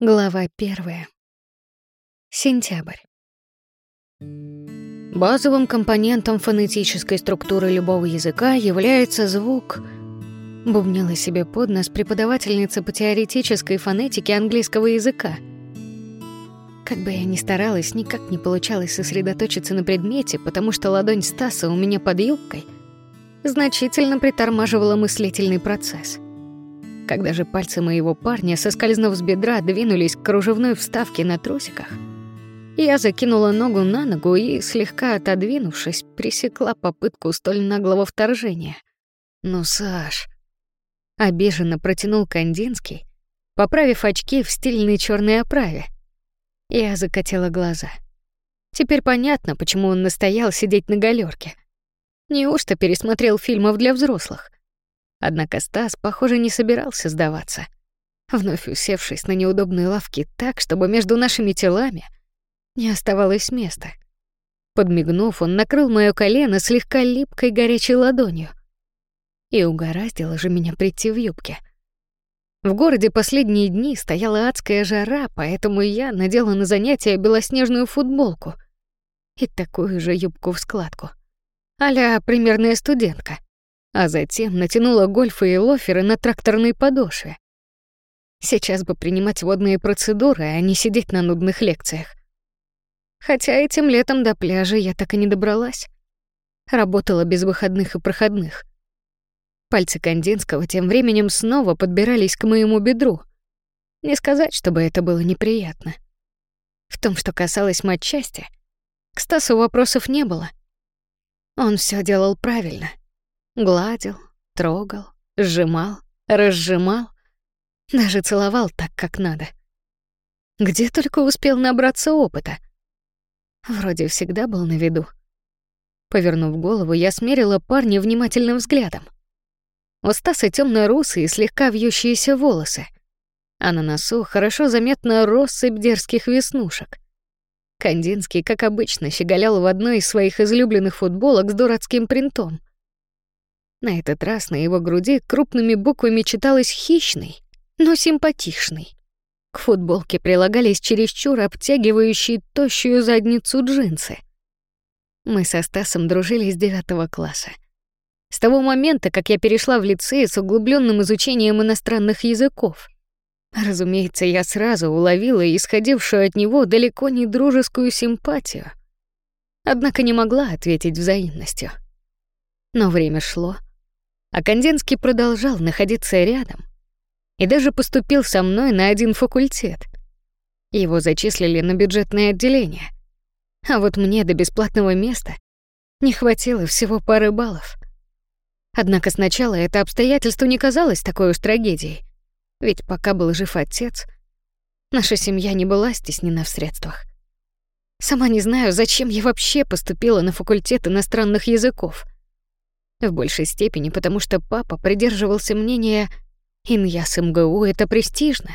Глава первая. Сентябрь. Базовым компонентом фонетической структуры любого языка является звук. Бубнила себе под нос преподавательница по теоретической фонетике английского языка. Как бы я ни старалась, никак не получалось сосредоточиться на предмете, потому что ладонь Стаса у меня под юбкой значительно притормаживала мыслительный процесс — когда же пальцы моего парня, соскользнув с бедра, двинулись к кружевной вставке на трусиках, я закинула ногу на ногу и, слегка отодвинувшись, пресекла попытку столь наглого вторжения. «Ну, Саш...» Обиженно протянул Кандинский, поправив очки в стильной черной оправе. Я закатила глаза. Теперь понятно, почему он настоял сидеть на галерке. Неужто пересмотрел фильмов для взрослых? Однако Стас, похоже, не собирался сдаваться. Вновь усевшись на неудобной лавке так, чтобы между нашими телами не оставалось места. Подмигнув, он накрыл моё колено слегка липкой горячей ладонью. И угораздило же меня прийти в юбке. В городе последние дни стояла адская жара, поэтому я надела на занятия белоснежную футболку и такую же юбку в складку. Аля примерная студентка а затем натянула гольфы и лоферы на тракторной подошве. Сейчас бы принимать водные процедуры, а не сидеть на нудных лекциях. Хотя этим летом до пляжа я так и не добралась. Работала без выходных и проходных. Пальцы Кандинского тем временем снова подбирались к моему бедру. Не сказать, чтобы это было неприятно. В том, что касалось матчасти, к Стасу вопросов не было. Он все делал правильно. Гладил, трогал, сжимал, разжимал, даже целовал так, как надо. Где только успел набраться опыта. Вроде всегда был на виду. Повернув голову, я смерила парня внимательным взглядом. У Стаса тёмно-русые, слегка вьющиеся волосы, а на носу хорошо заметна россыпь дерзких веснушек. Кандинский, как обычно, щеголял в одной из своих излюбленных футболок с дурацким принтом. На этот раз на его груди крупными буквами читалось «хищный», но симпатичный. К футболке прилагались чересчур обтягивающие тощую задницу джинсы. Мы со Стасом дружили с девятого класса. С того момента, как я перешла в лицей с углубленным изучением иностранных языков. Разумеется, я сразу уловила исходившую от него далеко не дружескую симпатию. Однако не могла ответить взаимностью. Но время шло, а Кандинский продолжал находиться рядом и даже поступил со мной на один факультет. Его зачислили на бюджетное отделение. А вот мне до бесплатного места не хватило всего пары баллов. Однако сначала это обстоятельство не казалось такой уж трагедией. Ведь пока был жив отец, наша семья не была стеснена в средствах. Сама не знаю, зачем я вообще поступила на факультет иностранных языков — в большей степени потому, что папа придерживался мнения «Иньяс МГУ — это престижно».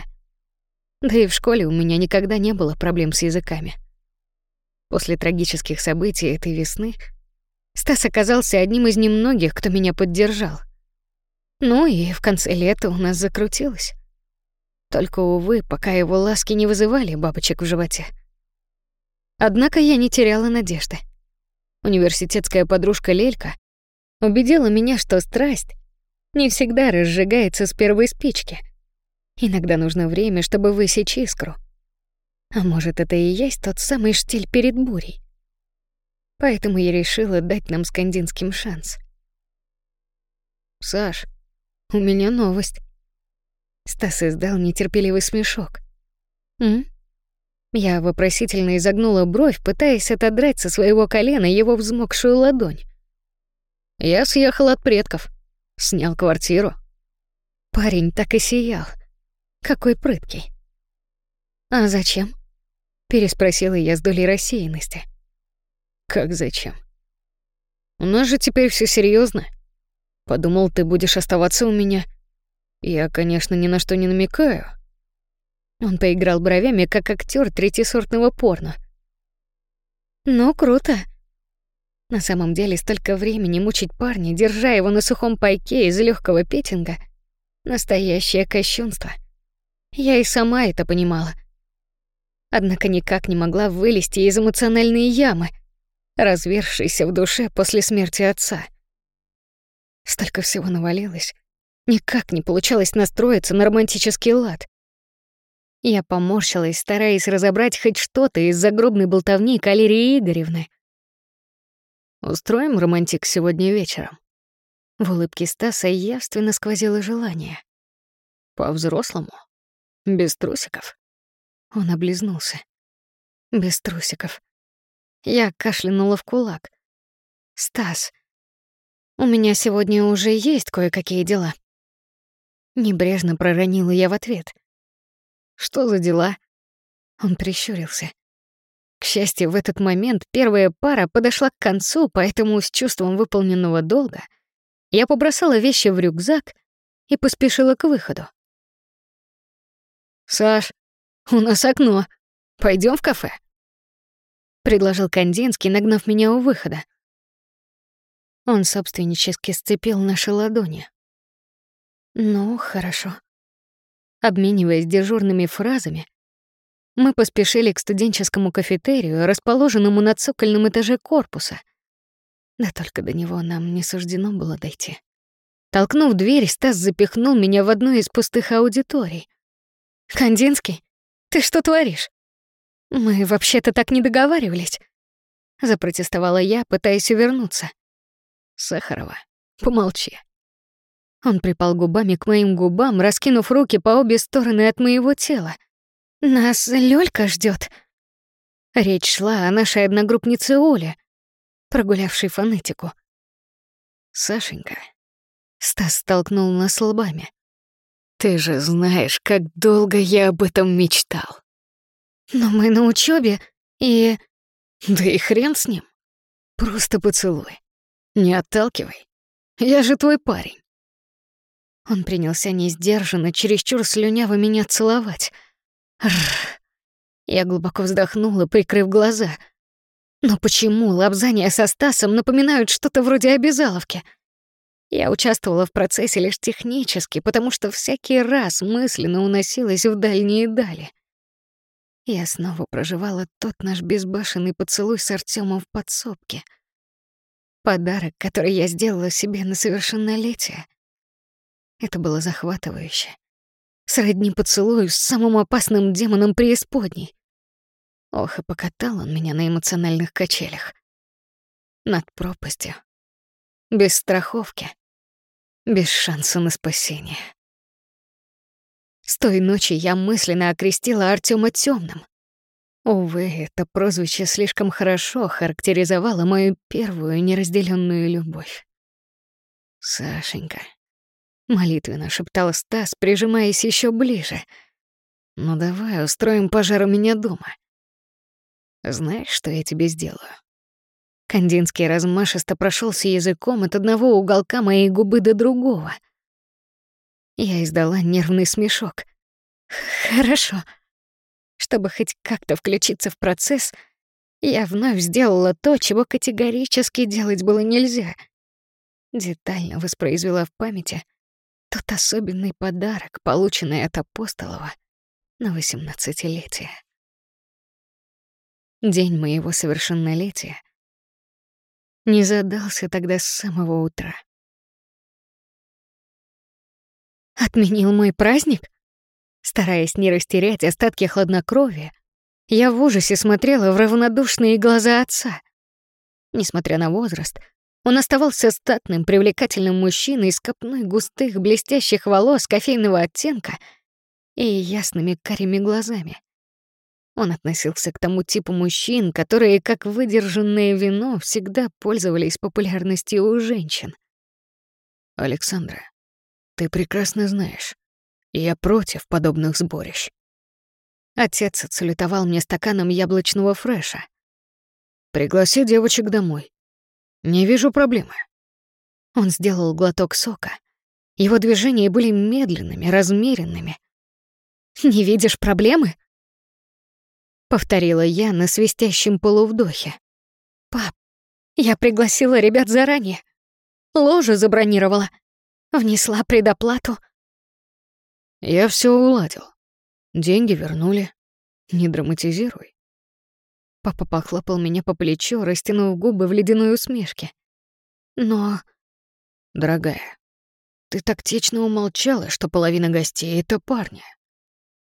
Да и в школе у меня никогда не было проблем с языками. После трагических событий этой весны Стас оказался одним из немногих, кто меня поддержал. Ну и в конце лета у нас закрутилось. Только, увы, пока его ласки не вызывали бабочек в животе. Однако я не теряла надежды. Университетская подружка Лелька убедила меня, что страсть не всегда разжигается с первой спички. Иногда нужно время, чтобы высечь искру. А может, это и есть тот самый штиль перед бурей. Поэтому я решила дать нам скандинским шанс. «Саш, у меня новость». Стас издал нетерпеливый смешок. «М?» Я вопросительно изогнула бровь, пытаясь отодрать со своего колена его взмокшую ладонь. Я съехал от предков. Снял квартиру. Парень так и сиял. Какой прыткий. «А зачем?» — переспросила я с долей рассеянности. «Как зачем? У нас же теперь все серьезно. Подумал, ты будешь оставаться у меня. Я, конечно, ни на что не намекаю». Он поиграл бровями, как актер третьесортного порно. «Ну, круто», на самом деле, столько времени мучить парня, держа его на сухом пайке из легкого петинга — настоящее кощунство. Я и сама это понимала. Однако никак не могла вылезти из эмоциональной ямы, развершейся в душе после смерти отца. Столько всего навалилось. Никак не получалось настроиться на романтический лад. Я поморщилась, стараясь разобрать хоть что-то из загробной болтовни Калерии Игоревны. «Устроим романтик сегодня вечером?» В улыбке Стаса явственно сквозило желание. «По-взрослому? Без трусиков?» Он облизнулся. «Без трусиков». Я кашлянула в кулак. «Стас, у меня сегодня уже есть кое-какие дела». Небрежно проронила я в ответ. Что за дела?» Он прищурился. К счастью, в этот момент первая пара подошла к концу, поэтому с чувством выполненного долга я побросала вещи в рюкзак и поспешила к выходу. «Саш, у нас окно. Пойдем в кафе?» — предложил Кандинский, нагнав меня у выхода. Он собственнически сцепил наши ладони. «Ну, хорошо». Обмениваясь дежурными фразами, мы поспешили к студенческому кафетерию, расположенному на цокольном этаже корпуса. Да только до него нам не суждено было дойти. Толкнув дверь, Стас запихнул меня в одну из пустых аудиторий. «Кандинский, ты что творишь? Мы вообще-то так не договаривались», — запротестовала я, пытаясь увернуться. «Сахарова, помолчи», он припал губами к моим губам, раскинув руки по обе стороны от моего тела. «Нас Лёлька ждёт». Речь шла о нашей одногруппнице Оле, прогулявшей фонетику. «Сашенька», — Стас столкнул нас лбами. «Ты же знаешь, как долго я об этом мечтал». «Но мы на учёбе, и...» «Да и хрен с ним. Просто поцелуй. Не отталкивай. Я же твой парень». Он принялся несдержанно, чересчур слюняво меня целовать. Рррр. Я глубоко вздохнула, прикрыв глаза. Но почему лапзания со Стасом напоминают что-то вроде обязаловки? Я участвовала в процессе лишь технически, потому что всякий раз мысленно уносилась в дальние дали. Я снова проживала тот наш безбашенный поцелуй с Артёмом в подсобке. Подарок, который я сделала себе на совершеннолетие. Это было захватывающе. Сродни поцелую с самым опасным демоном преисподней. Ох, и покатал он меня на эмоциональных качелях. Над пропастью. Без страховки. Без шанса на спасение. С той ночи я мысленно окрестила Артема тёмным. Увы, это прозвище слишком хорошо характеризовало мою первую неразделенную любовь. Сашенька, Молитвенно шептал Стас, прижимаясь еще ближе. «Ну давай устроим пожар у меня дома. Знаешь, что я тебе сделаю?» Кандинский размашисто прошелся языком от одного уголка моей губы до другого. Я издала нервный смешок. «Хорошо». Чтобы хоть как-то включиться в процесс, я вновь сделала то, чего категорически делать было нельзя. Детально воспроизвела в памяти тот особенный подарок, полученный от Апостолова на восемнадцатилетие. День моего совершеннолетия не задался тогда с самого утра. Отменил мой праздник? Стараясь не растерять остатки хладнокровия, я в ужасе смотрела в равнодушные глаза отца. Несмотря на возраст, он оставался статным, привлекательным мужчиной с копной густых, блестящих волос кофейного оттенка и ясными карими глазами. Он относился к тому типу мужчин, которые, как выдержанное вино, всегда пользовались популярностью у женщин. «Александра, ты прекрасно знаешь, я против подобных сборищ». Отец отсалютовал мне стаканом яблочного фреша. «Пригласи девочек домой. Не вижу проблемы. Он сделал глоток сока. Его движения были медленными, размеренными. Не видишь проблемы? Повторила я на свистящем полувдохе. Пап, я пригласила ребят заранее. Ложу забронировала. Внесла предоплату. Я все уладил. Деньги вернули. Не драматизируй. Папа похлопал меня по плечу, растянув губы в ледяной усмешке. Но... Дорогая, ты тактично умолчала, что половина гостей — это парни.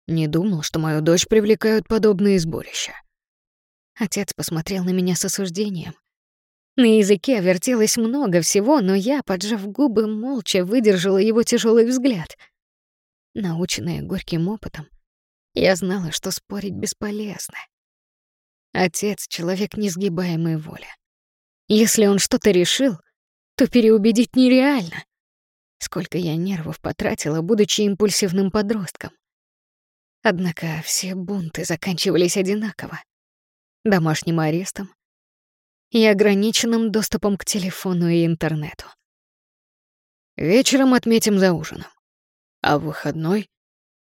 Не думал, что мою дочь привлекают подобные сборища. Отец посмотрел на меня с осуждением. На языке вертелось много всего, но я, поджав губы, молча выдержала его тяжелый взгляд. Наученная горьким опытом, я знала, что спорить бесполезно. Отец — человек несгибаемой воли. Если он что-то решил, то переубедить нереально. Сколько я нервов потратила, будучи импульсивным подростком. Однако все бунты заканчивались одинаково. Домашним арестом и ограниченным доступом к телефону и интернету. Вечером отметим за ужином. А в выходной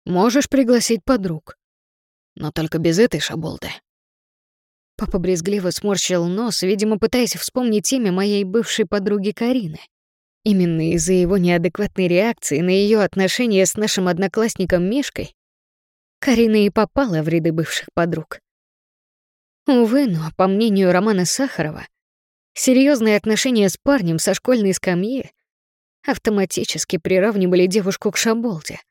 Можешь пригласить подруг. Но только без этой шаболды. Папа брезгливо сморщил нос, видимо, пытаясь вспомнить имя моей бывшей подруги Карины. Именно из-за его неадекватной реакции на ее отношения с нашим одноклассником Мишкой Карина и попала в ряды бывших подруг. Увы, но, по мнению Романа Сахарова, серьезные отношения с парнем со школьной скамьи автоматически приравнивали девушку к шаболде.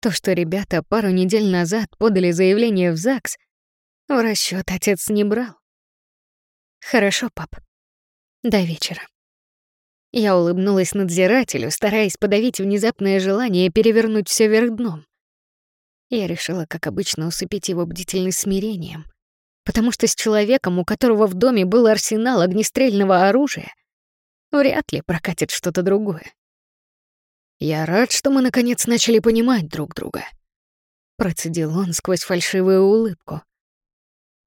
То, что ребята пару недель назад подали заявление в ЗАГС, в расчет отец не брал. Хорошо, пап. До вечера. Я улыбнулась надзирателю, стараясь подавить внезапное желание перевернуть все вверх дном. Я решила, как обычно, усыпить его бдительность смирением, потому что с человеком, у которого в доме был арсенал огнестрельного оружия, вряд ли прокатит что-то другое. «Я рад, что мы наконец начали понимать друг друга», — процедил он сквозь фальшивую улыбку.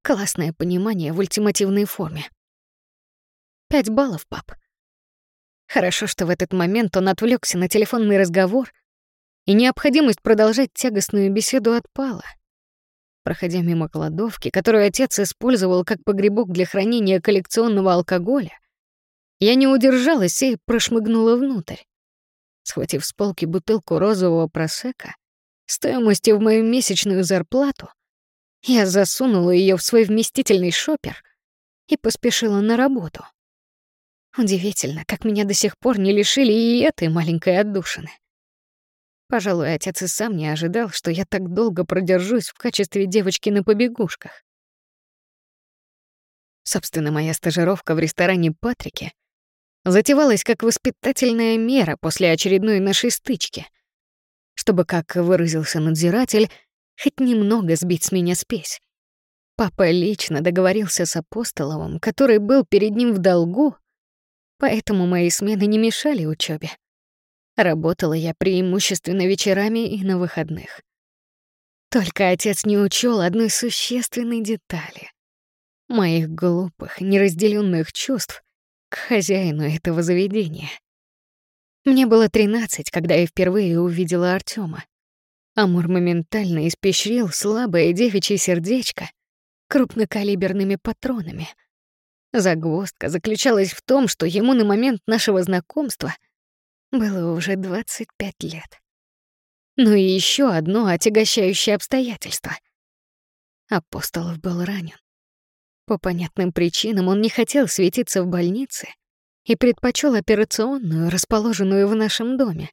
Классное понимание в ультимативной форме. Пять баллов, пап. Хорошо, что в этот момент он отвлекся на телефонный разговор, и необходимость продолжать тягостную беседу отпала. Проходя мимо кладовки, которую отец использовал как погребок для хранения коллекционного алкоголя, я не удержалась и прошмыгнула внутрь. Схватив с полки бутылку розового просека, стоимостью в мою месячную зарплату, я засунула ее в свой вместительный шопер и поспешила на работу. Удивительно, как меня до сих пор не лишили и этой маленькой отдушины. Пожалуй, отец и сам не ожидал, что я так долго продержусь в качестве девочки на побегушках. Собственно, моя стажировка в ресторане Патрики затевалась как воспитательная мера после очередной нашей стычки, чтобы, как выразился надзиратель, хоть немного сбить с меня спесь. Папа лично договорился с Апостоловым, который был перед ним в долгу, поэтому мои смены не мешали учебе. Работала я преимущественно вечерами и на выходных. Только отец не учел одной существенной детали — моих глупых, неразделенных чувств к хозяину этого заведения. Мне было 13, когда я впервые увидела Артема. Амур моментально испещрил слабое девичье сердечко крупнокалиберными патронами. Загвоздка заключалась в том, что ему на момент нашего знакомства было уже 25 лет. Ну и еще одно отягощающее обстоятельство. Апостолов был ранен. По понятным причинам он не хотел светиться в больнице и предпочел операционную, расположенную в нашем доме.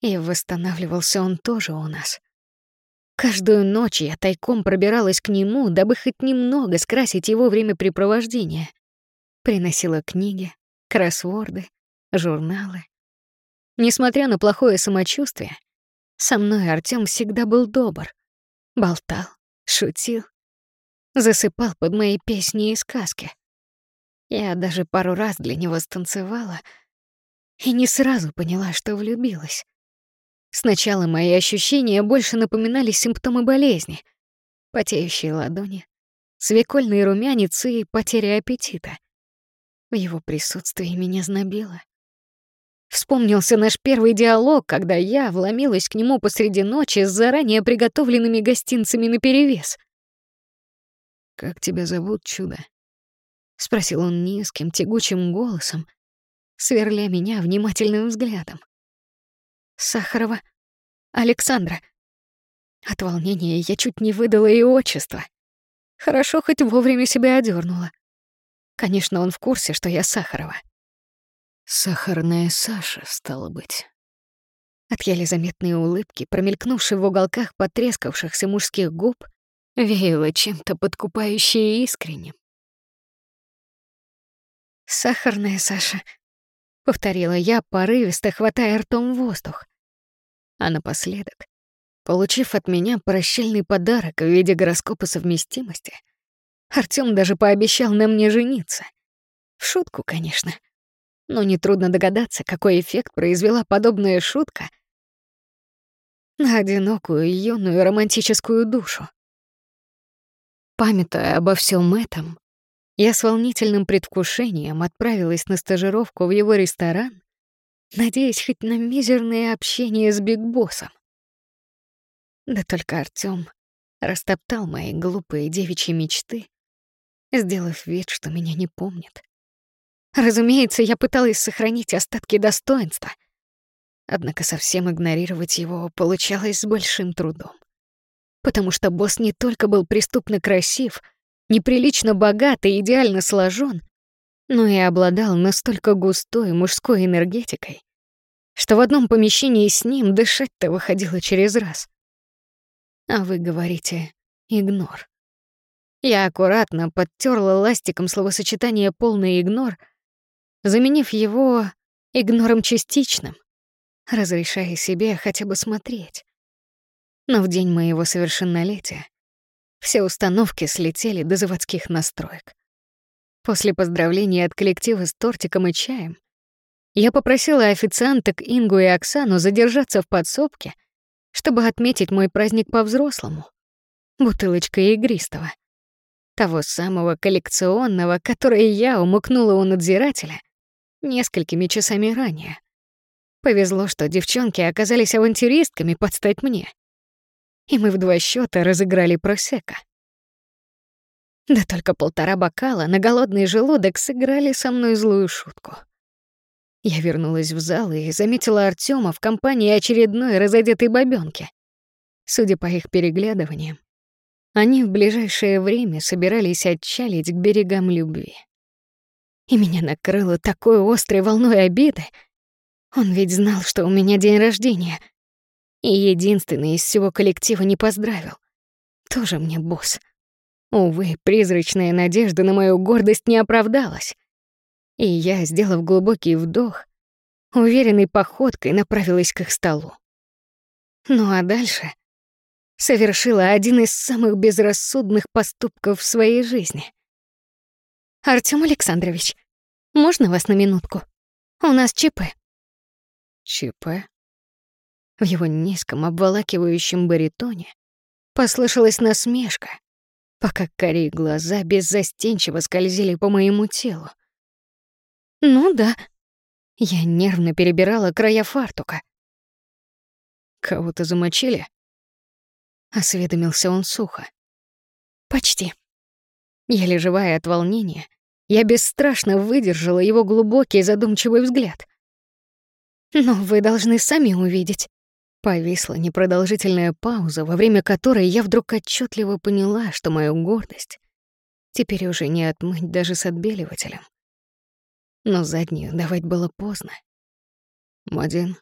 И восстанавливался он тоже у нас. Каждую ночь я тайком пробиралась к нему, дабы хоть немного скрасить его времяпрепровождение. Приносила книги, кроссворды, журналы. Несмотря на плохое самочувствие, со мной Артём всегда был добр. Болтал, шутил, засыпал под мои песни и сказки. Я даже пару раз для него станцевала и не сразу поняла, что влюбилась. Сначала мои ощущения больше напоминали симптомы болезни. Потеющие ладони, свекольный румянец и потеря аппетита. В его присутствии меня знобило. Вспомнился наш первый диалог, когда я вломилась к нему посреди ночи с заранее приготовленными гостинцами наперевес. «Как тебя зовут, чудо?» — спросил он низким, тягучим голосом, сверля меня внимательным взглядом. «Сахарова Александра». От волнения я чуть не выдала и отчество. Хорошо, хоть вовремя себя одернула. Конечно, он в курсе, что я Сахарова. Сахарная Саша, стало быть. От еле заметной улыбки, промелькнувшей в уголках потрескавшихся мужских губ, веяло чем-то подкупающе и искренним. «Сахарная Саша», — повторила я, порывисто хватая ртом воздух. А напоследок, получив от меня прощальный подарок в виде гороскопа совместимости, Артём даже пообещал на мне жениться. В шутку, конечно но нетрудно догадаться, какой эффект произвела подобная шутка на одинокую, юную, романтическую душу. Памятуя обо всем этом, я с волнительным предвкушением отправилась на стажировку в его ресторан, надеясь хоть на мизерное общение с Бигбоссом. Да только Артём растоптал мои глупые девичьи мечты, сделав вид, что меня не помнит. Разумеется, я пыталась сохранить остатки достоинства. Однако совсем игнорировать его получалось с большим трудом. Потому что босс не только был преступно красив, неприлично богат и идеально сложен, но и обладал настолько густой мужской энергетикой, что в одном помещении с ним дышать-то выходило через раз. А вы говорите «игнор». Я аккуратно подтерла ластиком словосочетание «полный игнор», заменив его игнором частичным, разрешая себе хотя бы смотреть. Но в день моего совершеннолетия все установки слетели до заводских настроек. После поздравления от коллектива с тортиком и чаем я попросила официанток Ингу и Оксану задержаться в подсобке, чтобы отметить мой праздник по-взрослому. Бутылочкой игристого. Того самого коллекционного, которое я умыкнула у надзирателя несколькими часами ранее. Повезло, что девчонки оказались авантюристками под стать мне. И мы в два счета разыграли просека. Да только полтора бокала на голодный желудок сыграли со мной злую шутку. Я вернулась в зал и заметила Артема в компании очередной разодетой бабёнки. Судя по их переглядываниям, они в ближайшее время собирались отчалить к берегам любви и меня накрыло такой острой волной обиды. Он ведь знал, что у меня день рождения, и единственный из всего коллектива не поздравил. Тоже мне босс. Увы, призрачная надежда на мою гордость не оправдалась. И я, сделав глубокий вдох, уверенной походкой направилась к их столу. Ну а дальше совершила один из самых безрассудных поступков в своей жизни. Артём Александрович, можно вас на минутку? У нас ЧП. ЧП? В его низком, обволакивающем баритоне послышалась насмешка, пока кори глаза беззастенчиво скользили по моему телу. Ну да. Я нервно перебирала края фартука. Кого-то замочили? Осведомился он сухо. Почти. Еле живая от волнения, я бесстрашно выдержала его глубокий задумчивый взгляд. «Но вы должны сами увидеть». Повисла непродолжительная пауза, во время которой я вдруг отчетливо поняла, что мою гордость теперь уже не отмыть даже с отбеливателем. Но заднюю давать было поздно. «Мадин,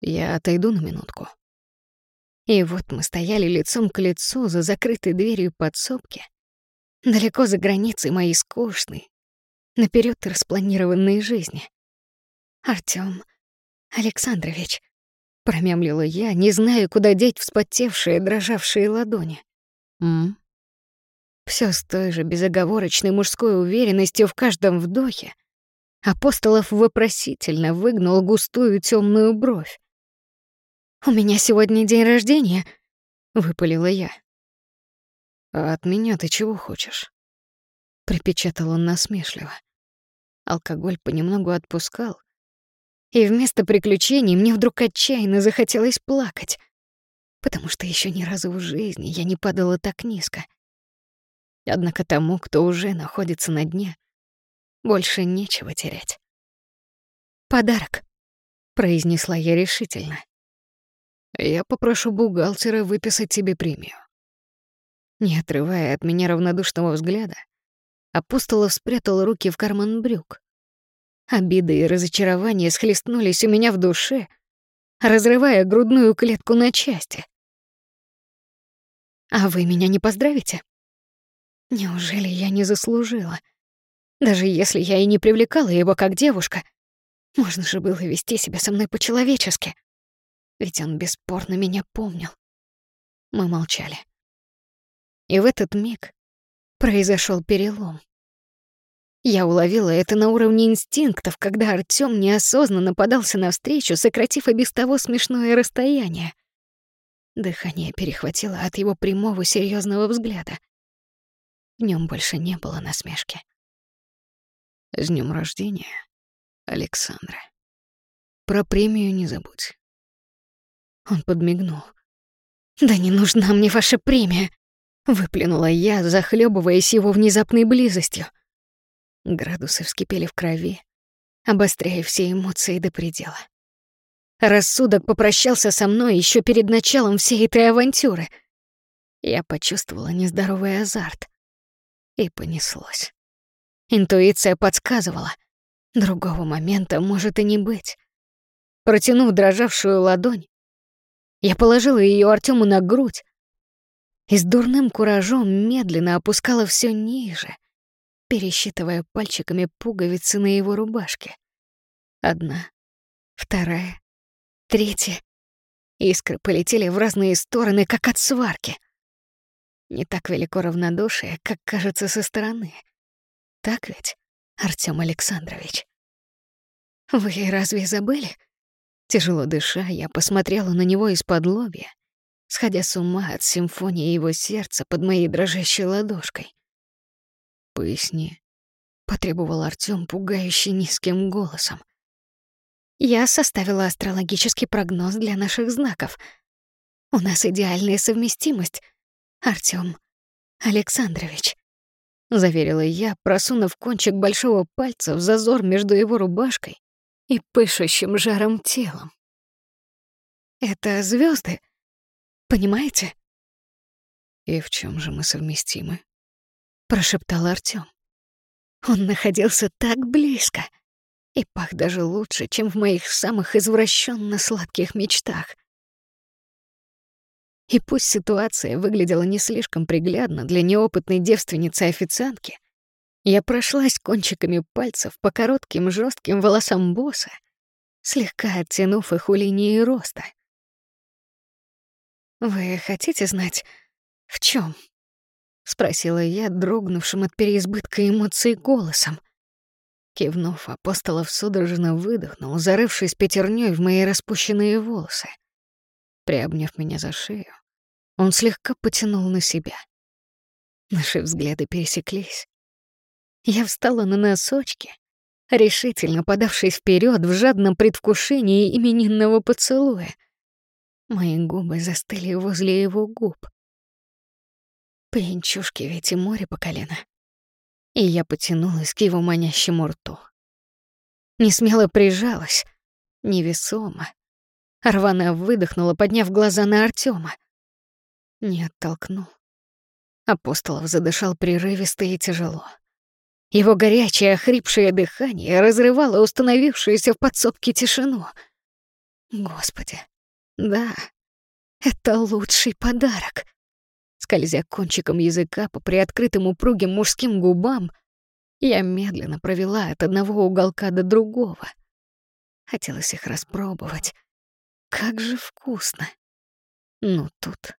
я отойду на минутку». И вот мы стояли лицом к лицу за закрытой дверью подсобки, далеко за границей моей скучной, наперед распланированной жизни. Артём Александрович, промямлила я, не зная, куда деть вспотевшие, дрожавшие ладони. М? Всё с той же безоговорочной мужской уверенностью в каждом вдохе. Апостолов вопросительно выгнул густую тёмную бровь. «У меня сегодня день рождения», — выпалила я. «А от меня ты чего хочешь?» припечатал он насмешливо. Алкоголь понемногу отпускал, и вместо приключений мне вдруг отчаянно захотелось плакать, потому что еще ни разу в жизни я не падала так низко. Однако тому, кто уже находится на дне, больше нечего терять. «Подарок», — произнесла я решительно. Я попрошу бухгалтера выписать тебе премию. Не отрывая от меня равнодушного взгляда, Апостолов спрятал руки в карман брюк. Обиды и разочарование схлестнулись у меня в душе, разрывая грудную клетку на части. «А вы меня не поздравите? Неужели я не заслужила? Даже если я и не привлекала его как девушка, можно же было вести себя со мной по-человечески. Ведь он бесспорно меня помнил. Мы молчали. И в этот миг произошел перелом. Я уловила это на уровне инстинктов, когда Артём неосознанно подался навстречу, сократив и без того смешное расстояние. Дыхание перехватило от его прямого серьезного взгляда. В нем больше не было насмешки. «С днем рождения, Александра. Про премию не забудь». Он подмигнул. «Да не нужна мне ваша премия!» — выплюнула я, захлебываясь его внезапной близостью. Градусы вскипели в крови, обостряя все эмоции до предела. Рассудок попрощался со мной еще перед началом всей этой авантюры. Я почувствовала нездоровый азарт. И понеслось. Интуиция подсказывала. Другого момента может и не быть. Протянув дрожавшую ладонь, я положила ее Артему на грудь и с дурным куражом медленно опускала все ниже, пересчитывая пальчиками пуговицы на его рубашке. Одна, вторая, третья. Искры полетели в разные стороны, как от сварки. Не так велико равнодушие, как кажется со стороны. Так ведь, Артём Александрович? Вы разве забыли? Тяжело дыша, я посмотрела на него из-под лобья, сходя с ума от симфонии его сердца под моей дрожащей ладошкой. «Поясни», — потребовал Артём пугающе низким голосом. «Я составила астрологический прогноз для наших знаков. У нас идеальная совместимость, Артём Александрович», — заверила я, просунув кончик большого пальца в зазор между его рубашкой и пышущим жаром телом. «Это звезды, понимаете?» «И в чем же мы совместимы?» Прошептал Артём. Он находился так близко и пах даже лучше, чем в моих самых извращенно сладких мечтах. И пусть ситуация выглядела не слишком приглядно для неопытной девственницы-официантки, я прошлась кончиками пальцев по коротким жестким волосам босса, слегка оттянув их у линии роста. «Вы хотите знать, в чем? — спросила я, дрогнувшим от переизбытка эмоций голосом. Кивнув, апостолов судорожно выдохнул, зарывшись пятерней в мои распущенные волосы. Приобняв меня за шею, он слегка потянул на себя. Наши взгляды пересеклись. Я встала на носочки, решительно подавшись вперед в жадном предвкушении именинного поцелуя. Мои губы застыли возле его губ. Пьянчушки ведь и море по колено. И я потянулась к его манящему рту. Не смело прижалась, невесомо. Рвано выдохнула, подняв глаза на Артема. Не оттолкнул. Апостолов задышал прерывисто и тяжело. Его горячее, охрипшее дыхание разрывало установившуюся в подсобке тишину. Господи, да, это лучший подарок. Скользя кончиком языка по приоткрытым упругим мужским губам, я медленно провела от одного уголка до другого. Хотелось их распробовать. Как же вкусно. Ну тут.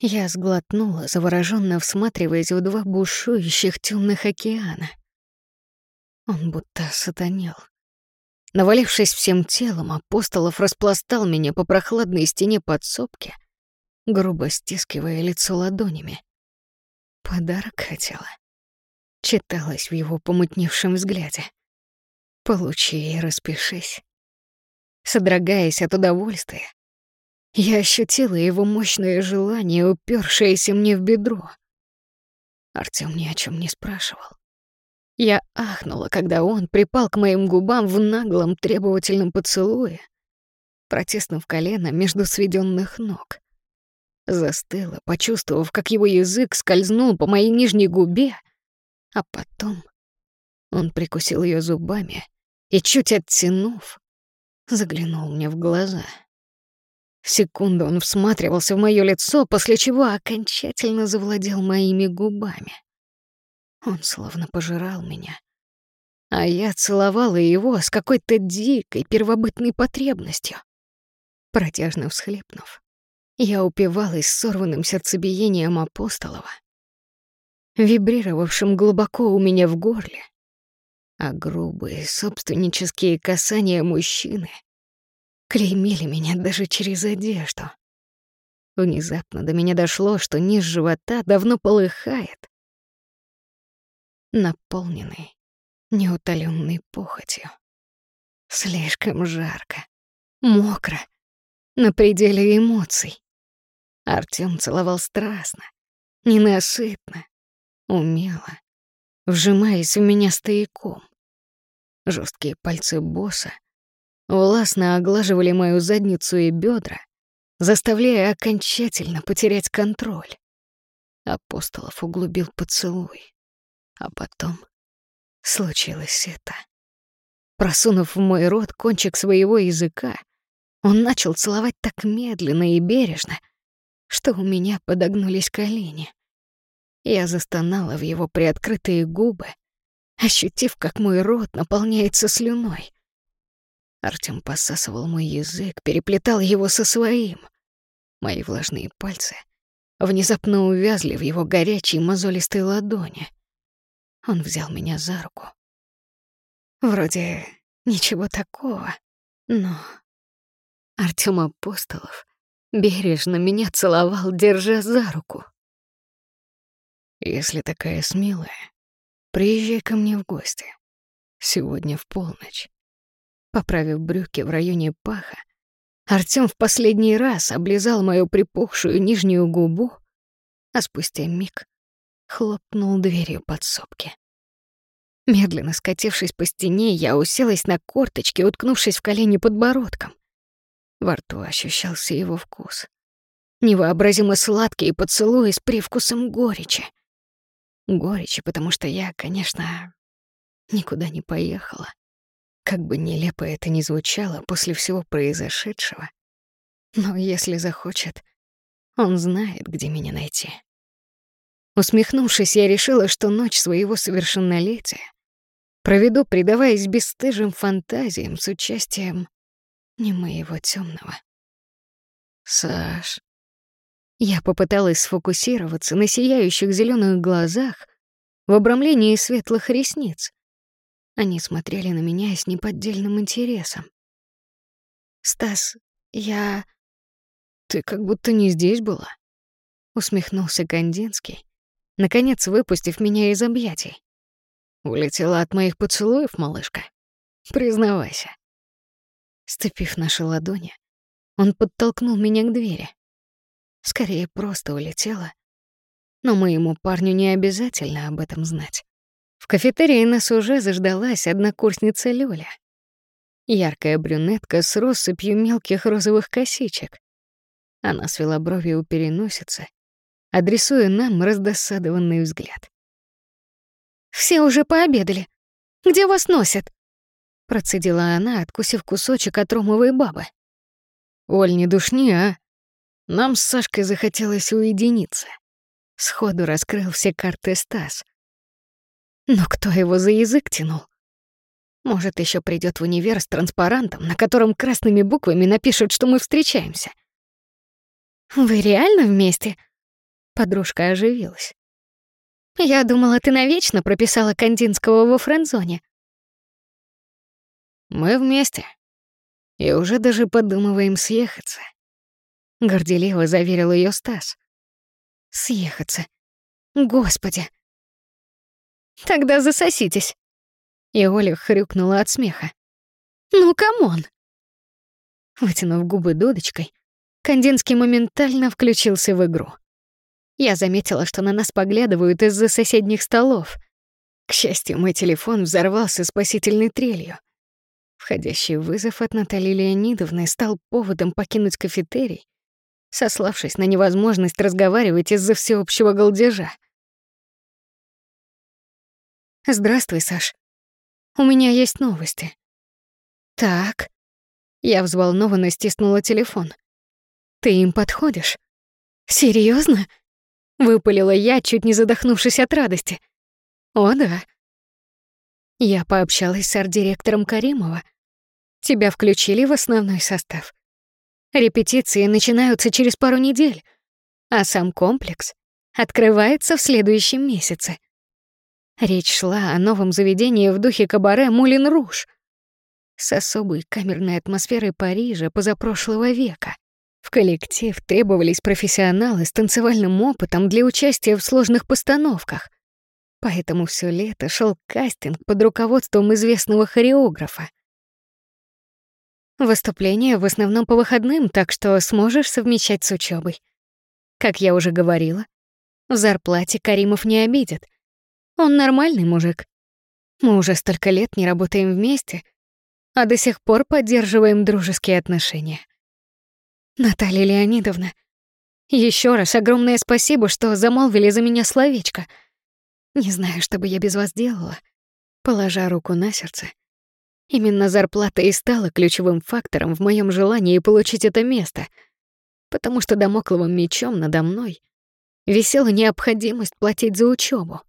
Я сглотнула, завороженно всматриваясь в два бушующих темных океана. Он будто сатанел. Навалившись всем телом, Апостолов распластал меня по прохладной стене подсобки, грубо стискивая лицо ладонями. Подарок хотела. Читалось в его помутневшем взгляде. Получи и распишись. Содрогаясь от удовольствия, я ощутила его мощное желание, упершееся мне в бедро. Артём ни о чем не спрашивал. Я ахнула, когда он припал к моим губам в наглом требовательном поцелуе, протиснув колено между сведенных ног. Застыла, почувствовав, как его язык скользнул по моей нижней губе, а потом он прикусил ее зубами и, чуть оттянув, заглянул мне в глаза. Секунду он всматривался в моё лицо, после чего окончательно завладел моими губами. Он словно пожирал меня. А я целовала его с какой-то дикой первобытной потребностью. Протяжно всхлипнув, я упивалась сорванным сердцебиением Апостолова, вибрировавшим глубоко у меня в горле, а грубые собственнические касания мужчины клеймили меня даже через одежду. Внезапно до меня дошло, что низ живота давно полыхает, наполненный неутоленной похотью. Слишком жарко, мокро, на пределе эмоций. Артём целовал страстно, ненасытно, умело, вжимаясь в меня стояком. Жесткие пальцы босса властно оглаживали мою задницу и бедра, заставляя окончательно потерять контроль. Апостолов углубил поцелуй. А потом случилось это. Просунув в мой рот кончик своего языка, он начал целовать так медленно и бережно, что у меня подогнулись колени. Я застонала в его приоткрытые губы, ощутив, как мой рот наполняется слюной. Артём посасывал мой язык, переплетал его со своим. Мои влажные пальцы внезапно увязли в его горячей мозолистой ладони. Он взял меня за руку. Вроде ничего такого, но Артём Апостолов бережно меня целовал, держа за руку. Если такая смелая, приезжай ко мне в гости. Сегодня в полночь. Поправив брюки в районе паха, Артём в последний раз облизал мою припухшую нижнюю губу, а спустя миг хлопнул дверью подсобки. Медленно скатившись по стене, я уселась на корточки, уткнувшись в колени подбородком. Во рту ощущался его вкус. Невообразимо сладкий поцелуй с привкусом горечи. Горечи, потому что я, конечно, никуда не поехала. Как бы нелепо это ни звучало после всего произошедшего, но если захочет, он знает, где меня найти. Усмехнувшись, я решила, что ночь своего совершеннолетия проведу, предаваясь бесстыжим фантазиям с участием не моего темного. Саш. Я попыталась сфокусироваться на сияющих зеленых глазах в обрамлении светлых ресниц. Они смотрели на меня с неподдельным интересом. «Стас, я...» «Ты как будто не здесь была», — усмехнулся Кандинский, наконец выпустив меня из объятий. «Улетела от моих поцелуев, малышка? Признавайся». Ступив наши ладони, он подтолкнул меня к двери. Скорее, просто улетела. Но моему парню не обязательно об этом знать. В кафетерии нас уже заждалась однокурсница Лёля. Яркая брюнетка с россыпью мелких розовых косичек. Она свела брови у переносицы, адресуя нам раздосадованный взгляд. «Все уже пообедали. Где вас носят?» Процедила она, откусив кусочек от ромовой бабы. «Оль, не душни, а? Нам с Сашкой захотелось уединиться». Сходу раскрыл все карты Стас. Но кто его за язык тянул? Может, еще придет в универ с транспарантом, на котором красными буквами напишут, что мы встречаемся. «Вы реально вместе?» Подружка оживилась. «Я думала, ты навечно прописала Кандинского во френдзоне». «Мы вместе. И уже даже подумываем съехаться», — горделиво заверил ее Стас. «Съехаться. Господи, Тогда засоситесь. И Оля хрюкнула от смеха. Ну, come on. Вытянув губы дудочкой, Кандинский моментально включился в игру. Я заметила, что на нас поглядывают из-за соседних столов. К счастью, мой телефон взорвался спасительной трелью. Входящий вызов от Натальи Леонидовны стал поводом покинуть кафетерий, сославшись на невозможность разговаривать из-за всеобщего голдежа. «Здравствуй, Саш. У меня есть новости». «Так». Я взволнованно стиснула телефон. «Ты им подходишь?» «Серьёзно?» — выпалила я, чуть не задохнувшись от радости. «О, да». Я пообщалась с арт-директором Каримова — Тебя включили в основной состав. Репетиции начинаются через пару недель, а сам комплекс открывается в следующем месяце. Речь шла о новом заведении в духе кабаре «Мулин Руж» с особой камерной атмосферой Парижа позапрошлого века. В коллектив требовались профессионалы с танцевальным опытом для участия в сложных постановках. Поэтому все лето шел кастинг под руководством известного хореографа. Выступления в основном по выходным, так что сможешь совмещать с учебой. Как я уже говорила, в зарплате Каримов не обидит. Он нормальный мужик. Мы уже столько лет не работаем вместе, а до сих пор поддерживаем дружеские отношения. Наталья Леонидовна, еще раз огромное спасибо, что замолвили за меня словечко. Не знаю, что бы я без вас делала. Положа руку на сердце, Именно зарплата и стала ключевым фактором в моем желании получить это место, потому что домокловым мечом надо мной висела необходимость платить за учебу,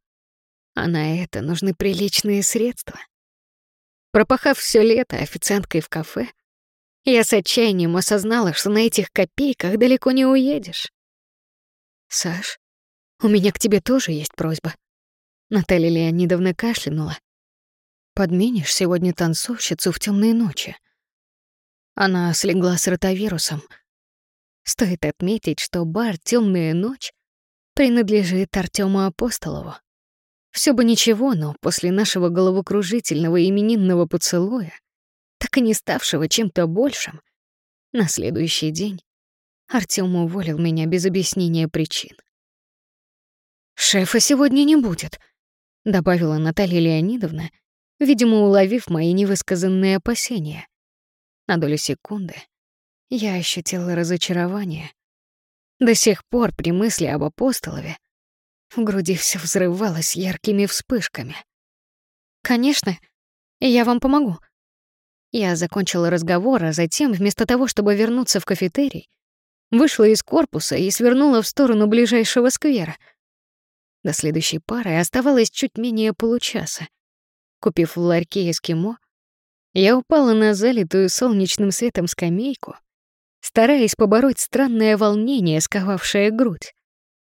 а на это нужны приличные средства. Пропахав все лето официанткой в кафе, я с отчаянием осознала, что на этих копейках далеко не уедешь. «Саш, у меня к тебе тоже есть просьба». Наталья Леонидовна кашлянула, Подменишь сегодня танцовщицу в темные ночи. Она слегла с ротавирусом. Стоит отметить, что бар Темная ночь принадлежит Артему Апостолову. Все бы ничего, но после нашего головокружительного именинного поцелуя, так и не ставшего чем-то большим, на следующий день Артём уволил меня без объяснения причин. «Шефа сегодня не будет», — добавила Наталья Леонидовна, — видимо, уловив мои невысказанные опасения. На долю секунды я ощутила разочарование. До сих пор при мысли об апостолове в груди все взрывалось яркими вспышками. «Конечно, я вам помогу». Я закончила разговор, а затем, вместо того, чтобы вернуться в кафетерий, вышла из корпуса и свернула в сторону ближайшего сквера. До следующей пары оставалось чуть менее получаса. Купив в ларьке эскимо, я упала на залитую солнечным светом скамейку, стараясь побороть странное волнение, сковавшее грудь.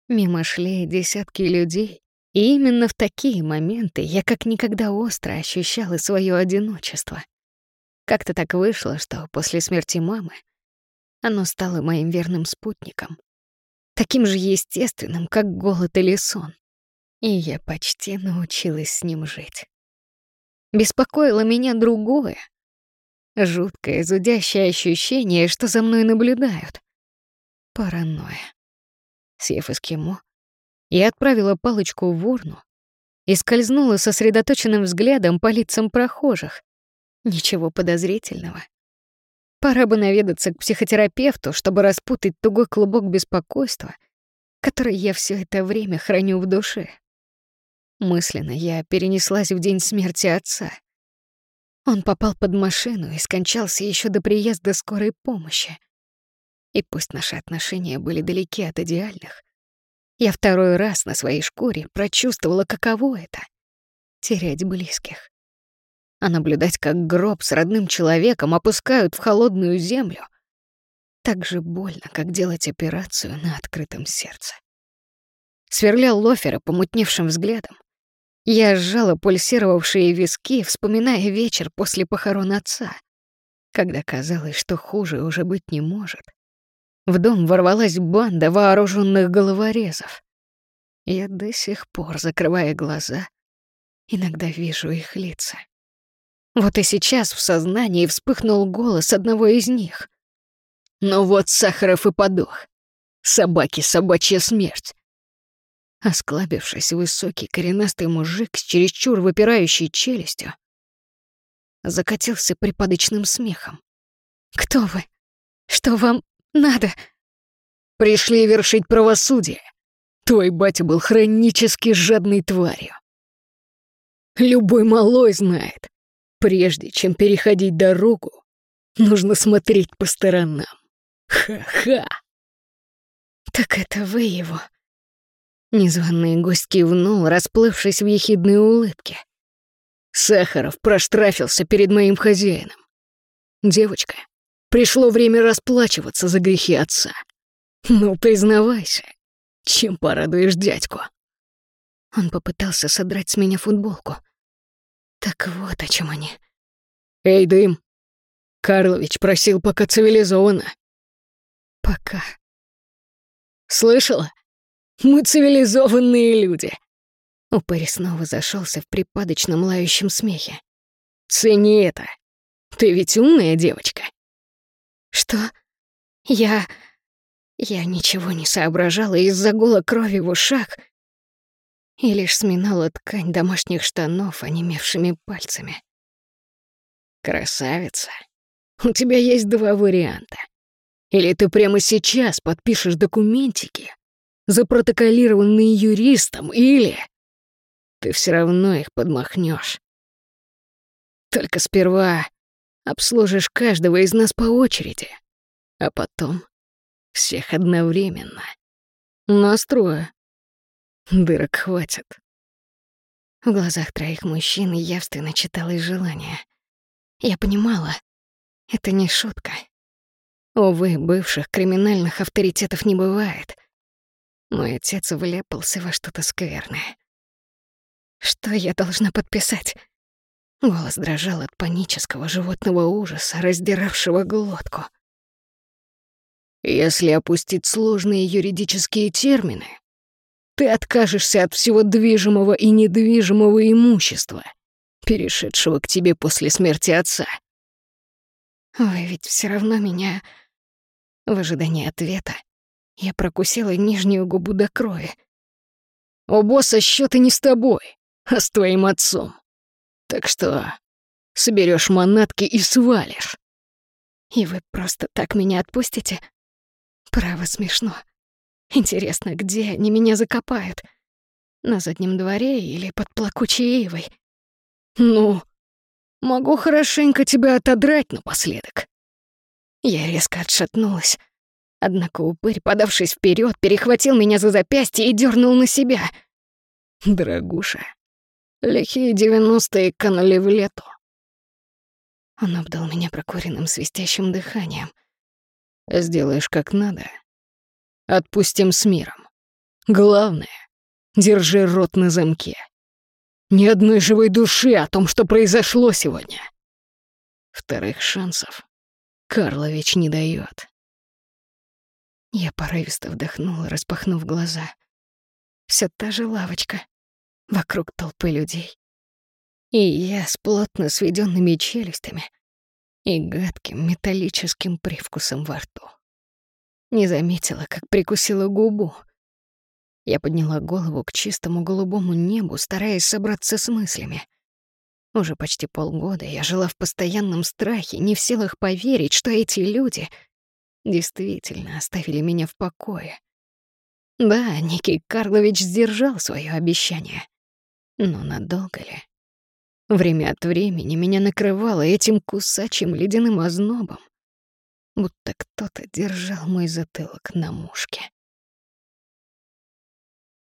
Мимо шли десятки людей, и именно в такие моменты я как никогда остро ощущала свое одиночество. Как-то так вышло, что после смерти мамы оно стало моим верным спутником, таким же естественным, как голод или сон. И я почти научилась с ним жить. Беспокоило меня другое. Жуткое, зудящее ощущение, что за мной наблюдают. Паранойя. Съев эскимо, я отправила палочку в урну и скользнула сосредоточенным взглядом по лицам прохожих. Ничего подозрительного. Пора бы наведаться к психотерапевту, чтобы распутать тугой клубок беспокойства, который я все это время храню в душе. Мысленно я перенеслась в день смерти отца. Он попал под машину и скончался еще до приезда скорой помощи. И пусть наши отношения были далеки от идеальных, я второй раз на своей шкуре прочувствовала, каково это — терять близких. А наблюдать, как гроб с родным человеком опускают в холодную землю, так же больно, как делать операцию на открытом сердце. Сверлял Лофера помутневшим взглядом, я сжала пульсировавшие виски, вспоминая вечер после похорон отца, когда казалось, что хуже уже быть не может. В дом ворвалась банда вооруженных головорезов. Я до сих пор, закрывая глаза, иногда вижу их лица. Вот и сейчас в сознании вспыхнул голос одного из них. «Ну вот Сахаров и подох. Собаки, собачья смерть. Осклабившись, высокий коренастый мужик с чересчур выпирающей челюстью закатился припадочным смехом. «Кто вы? Что вам надо?» «Пришли вершить правосудие. Твой батя был хронически жадной тварью. Любой малой знает, прежде чем переходить дорогу, нужно смотреть по сторонам. Ха-ха!» «Так это вы его?» Незваный гость кивнул, расплывшись в ехидной улыбке. Сахаров проштрафился перед моим хозяином. Девочка, пришло время расплачиваться за грехи отца. Ну, признавайся, чем порадуешь дядьку? Он попытался содрать с меня футболку. Так вот о чем они. Эй, дым. Карлович просил пока цивилизованно. Пока. Слышала? Мы цивилизованные люди. Упырь снова зашелся в припадочном лающем смехе. «Цени это! Ты ведь умная девочка!» «Что? Я...» Я ничего не соображала из-за гола крови в ушах и лишь сминала ткань домашних штанов онемевшими пальцами. «Красавица, у тебя есть два варианта. Или ты прямо сейчас подпишешь документики, запротоколированные юристом, или ты все равно их подмахнешь. Только сперва обслужишь каждого из нас по очереди, а потом всех одновременно. Настрою. Дырок хватит. В глазах троих мужчин явственно читалось желание. Я понимала, это не шутка. Увы, бывших криминальных авторитетов не бывает. Мой отец влепался во что-то скверное. Что я должна подписать? Голос дрожал от панического животного ужаса, раздиравшего глотку. Если опустить сложные юридические термины, ты откажешься от всего движимого и недвижимого имущества, перешедшего к тебе после смерти отца. Вы ведь все равно меня... В ожидании ответа я прокусила нижнюю губу до крови. У босса счеты не с тобой а с твоим отцом. Так что соберешь манатки и свалишь. И вы просто так меня отпустите? Право смешно. Интересно, где они меня закопают? На заднем дворе или под плакучей ивой? Ну, могу хорошенько тебя отодрать напоследок. Я резко отшатнулась. Однако упырь, подавшись вперед, перехватил меня за запястье и дернул на себя. Дорогуша, Лихие девяностые канули в лету. Он обдал меня прокуренным свистящим дыханием. Сделаешь как надо. Отпустим с миром. Главное, держи рот на замке. Ни одной живой души о том, что произошло сегодня. Вторых шансов Карлович не дает. Я порывисто вдохнула, распахнув глаза. Все та же лавочка, вокруг толпы людей. И я с плотно сведенными челюстями и гадким металлическим привкусом во рту. Не заметила, как прикусила губу. Я подняла голову к чистому голубому небу, стараясь собраться с мыслями. Уже почти полгода я жила в постоянном страхе, не в силах поверить, что эти люди действительно оставили меня в покое. Да, Никий Карлович сдержал свое обещание. Но надолго ли? Время от времени меня накрывало этим кусачим ледяным ознобом, будто кто-то держал мой затылок на мушке.